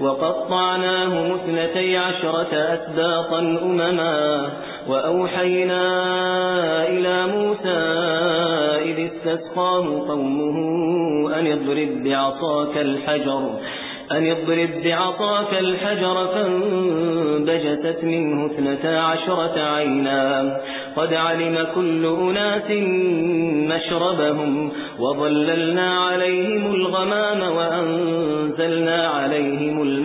وقطعناه مثلتي عشرة أسباطا أمما وأوحينا إلى موسى إذ استسقاه قومه أن اضرب بعصاك الحجر أن اضرب بعصاك الحجر فانبجتت منه اثنتا عشرة عينا. قد علم كل أناس مشربهم وظللنا عليهم الغمام وأنزلنا عليهم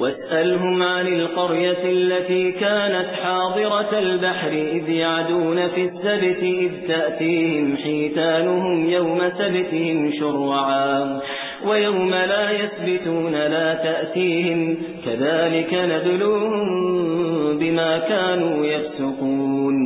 واسألهم عن القرية التي كانت حاضرة البحر إذ يعدون في السبت إذ تأتيهم حيتانهم يوم سبتهم شرعا ويوم لا يثبتون لا تأتيهم كذلك نبلوهم بما كانوا يفسقون.